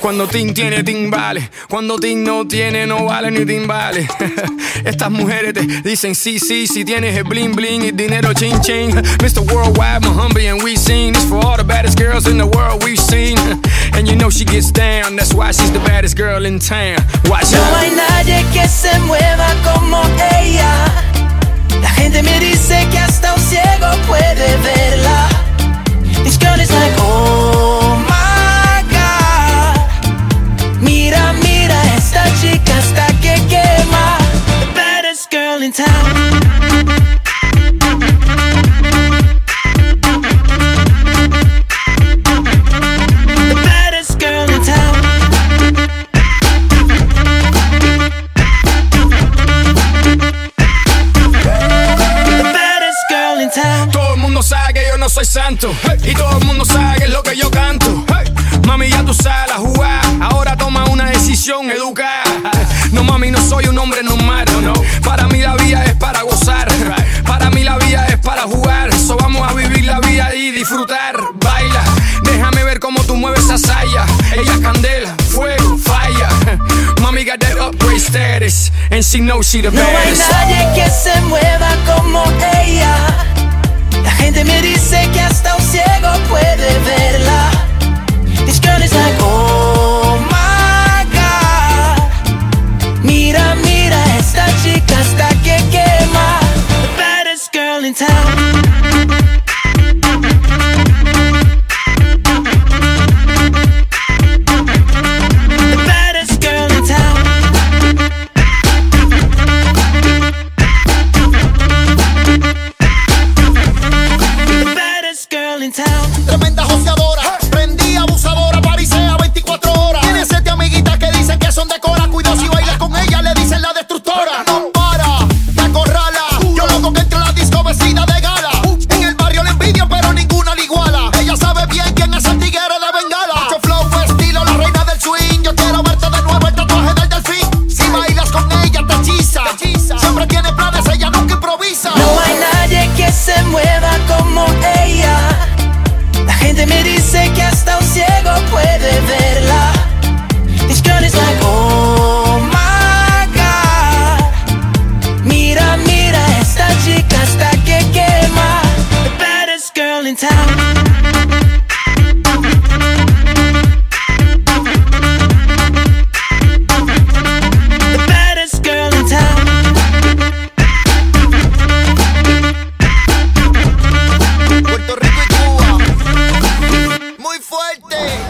Cuando Tim tiene timbales, cuando Tim no tiene, no vale ni timbales. Estas mujeres te dicen sí, sí, si tienes el bling bling y dinero ching ching. Mr. Worldwide, Muhammad, and we sing this for all the baddest girls in the world we've seen. And you know she gets down, that's why she's the baddest girl in town. Watch No out. hay nadie que se mueva como ella. Soy santo. Y todo el mundo sabe que es lo que yo canto. Mami, ya tú sabes la jugada. Ahora toma una decisión educada. No, mami, no soy un hombre normal. Para mí la vida es para gozar. Para mí la vida es para jugar. So vamos a vivir la vida y disfrutar. Baila, déjame ver cómo tú mueves esa saya. Ella es candela, fuego, falla. Mami got that upgrade status. And she knows she the No hay nadie que se mueva como ella. La gente me day.